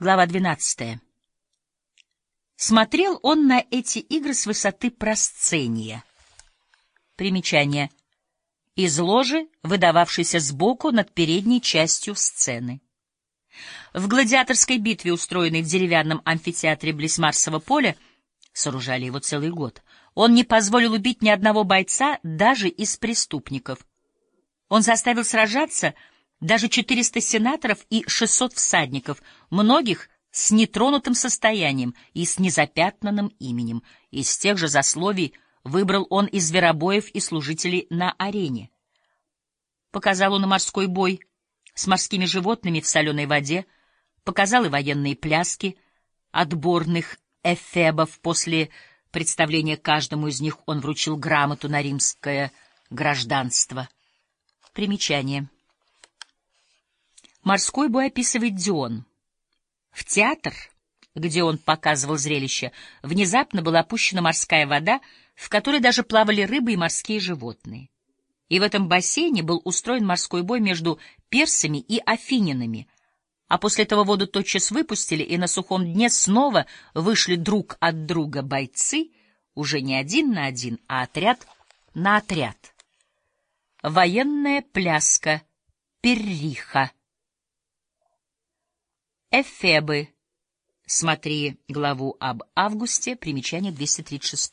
Глава 12. Смотрел он на эти игры с высоты просцения. Примечание. Из ложи, выдававшейся сбоку над передней частью сцены. В гладиаторской битве, устроенной в деревянном амфитеатре близ Марсового поля, сооружали его целый год, он не позволил убить ни одного бойца, даже из преступников. Он заставил сражаться даже 400 сенаторов и 600 всадников, многих с нетронутым состоянием и с незапятнанным именем. Из тех же засловий выбрал он из зверобоев и служителей на арене. Показал он и морской бой с морскими животными в соленой воде, показал и военные пляски отборных эфебов. После представления каждому из них он вручил грамоту на римское гражданство. Примечание. Морской бой описывает Дион. В театр, где он показывал зрелище, внезапно была опущена морская вода, в которой даже плавали рыбы и морские животные. И в этом бассейне был устроен морской бой между персами и афининами, а после этого воду тотчас выпустили, и на сухом дне снова вышли друг от друга бойцы, уже не один на один, а отряд на отряд. Военная пляска Перриха Эфебы. Смотри главу об августе, примечание 236.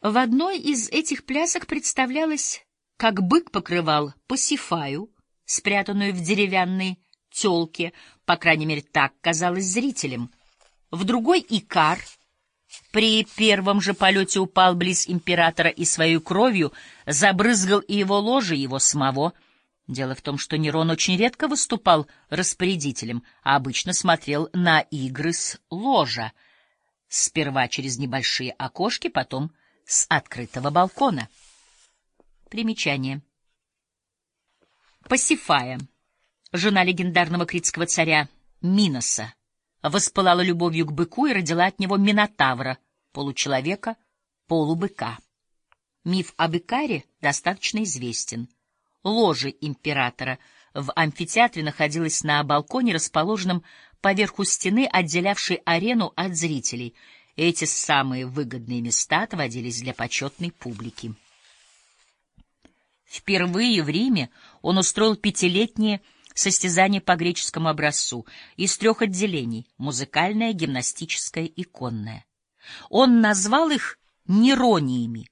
В одной из этих плясок представлялось, как бык покрывал Пасифаю, спрятанную в деревянной телке, по крайней мере, так казалось зрителям. В другой — Икар. При первом же полете упал близ императора и своей кровью забрызгал и его ложе, и его самого — Дело в том, что Нерон очень редко выступал распорядителем, а обычно смотрел на игры с ложа, сперва через небольшие окошки, потом с открытого балкона. Примечание. Пасифая, жена легендарного критского царя Миноса, воспылала любовью к быку и родила от него Минотавра, получеловека, полубыка. Миф об Икаре достаточно известен — ложе императора в амфитеатре находилась на балконе, расположенном поверху стены, отделявшей арену от зрителей. Эти самые выгодные места отводились для почетной публики. Впервые в Риме он устроил пятилетние состязания по греческому образцу из трех отделений — музыкальное, гимнастическое и конное. Он назвал их «нерониями»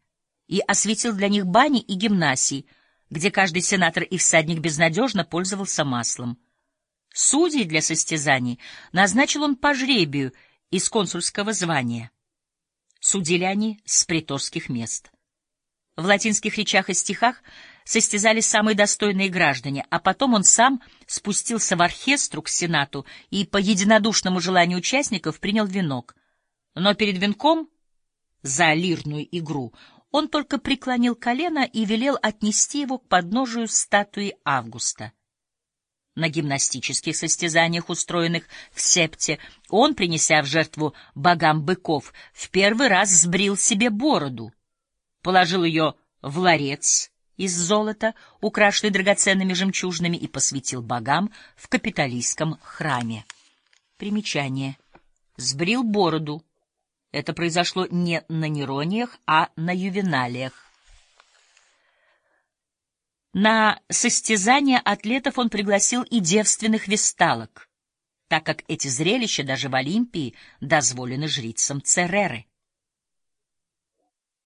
и осветил для них бани и гимнасии — где каждый сенатор и всадник безнадежно пользовался маслом. Судей для состязаний назначил он по жребию из консульского звания. Судили они с приторских мест. В латинских речах и стихах состязались самые достойные граждане, а потом он сам спустился в оркестру к сенату и по единодушному желанию участников принял венок. Но перед венком за лирную игру он только преклонил колено и велел отнести его к подножию статуи Августа. На гимнастических состязаниях, устроенных в Септе, он, принеся в жертву богам быков, в первый раз сбрил себе бороду, положил ее в ларец из золота, украшенный драгоценными жемчужными, и посвятил богам в капиталистском храме. Примечание. Сбрил бороду — это произошло не на Нерониях, а на Ювеналиях. На состязания атлетов он пригласил и девственных весталок, так как эти зрелища даже в Олимпии дозволены жрицам Цереры.